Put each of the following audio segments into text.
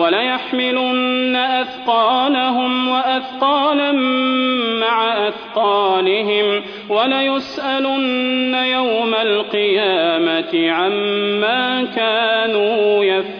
وليحملن أثقالهم وأثقالا مع أثقالهم وليسألن يوم القيامة عما كانوا يفترون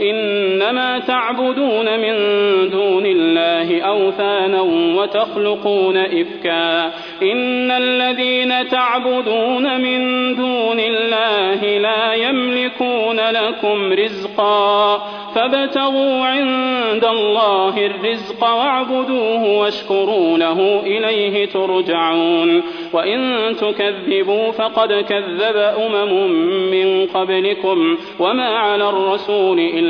إنما تعبدون من دون الله أوثانا وتخلقون إفكا. إن الذين تعبدون من دون الله لا يملكون لكم رزقا. فابتغوا عند الله الرزق واعبدوه واشكروا له إليه ترجعون. وإن تكذبوا فقد كذب أمم من قبلكم. وما على الرسول إلا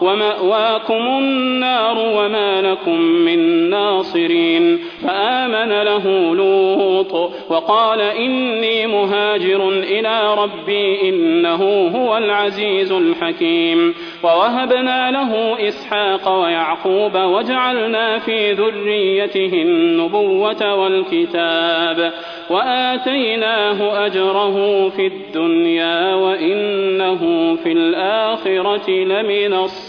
ومأواكم النار وما لكم من ناصرين فآمن له لوط وقال إني مهاجر إلى ربي إنه هو العزيز الحكيم ووهبنا له إسحاق ويعقوب وجعلنا في ذريته النبوة والكتاب وآتيناه أجره في الدنيا وإنه في الآخرة لمن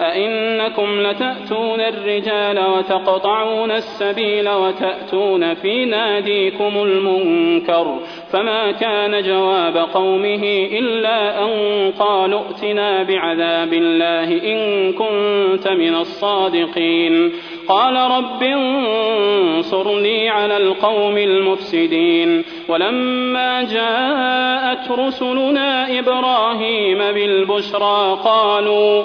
أئنكم لتأتون الرجال وتقطعون السبيل وتأتون في ناديكم المنكر فما كان جواب قومه إلا أن قالوا ائتنا بعذاب الله إن كنت من الصادقين. قال رب انصرني على القوم المفسدين. ولما جاءت رسلنا إبراهيم بالبشرى قالوا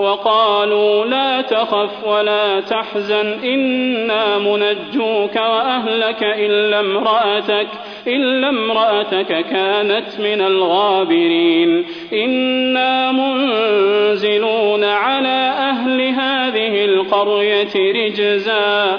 وقالوا لا تخف ولا تحزن إنا منجوك وأهلك إلا امرأتك إلا امرأتك كانت من الغابرين. إنا منزلون على أهل هذه القرية رجزا.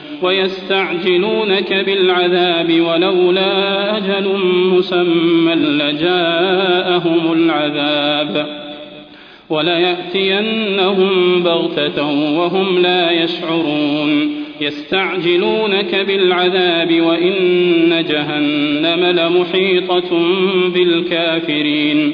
ويستعجلونك بالعذاب ولولا أجل مسمى لجاءهم العذاب وليأتينهم بغتة وهم لا يشعرون يستعجلونك بالعذاب وإن جهنم لمحيطة بالكافرين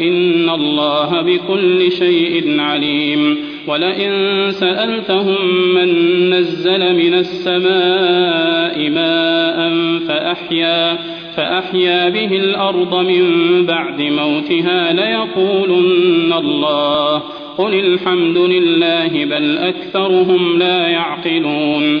إن الله بكل شيء عليم ولئن سألتهم من نزل من السماء ماء فأحيا فأحيا به الأرض من بعد موتها ليقولن الله قل الحمد لله بل أكثرهم لا يعقلون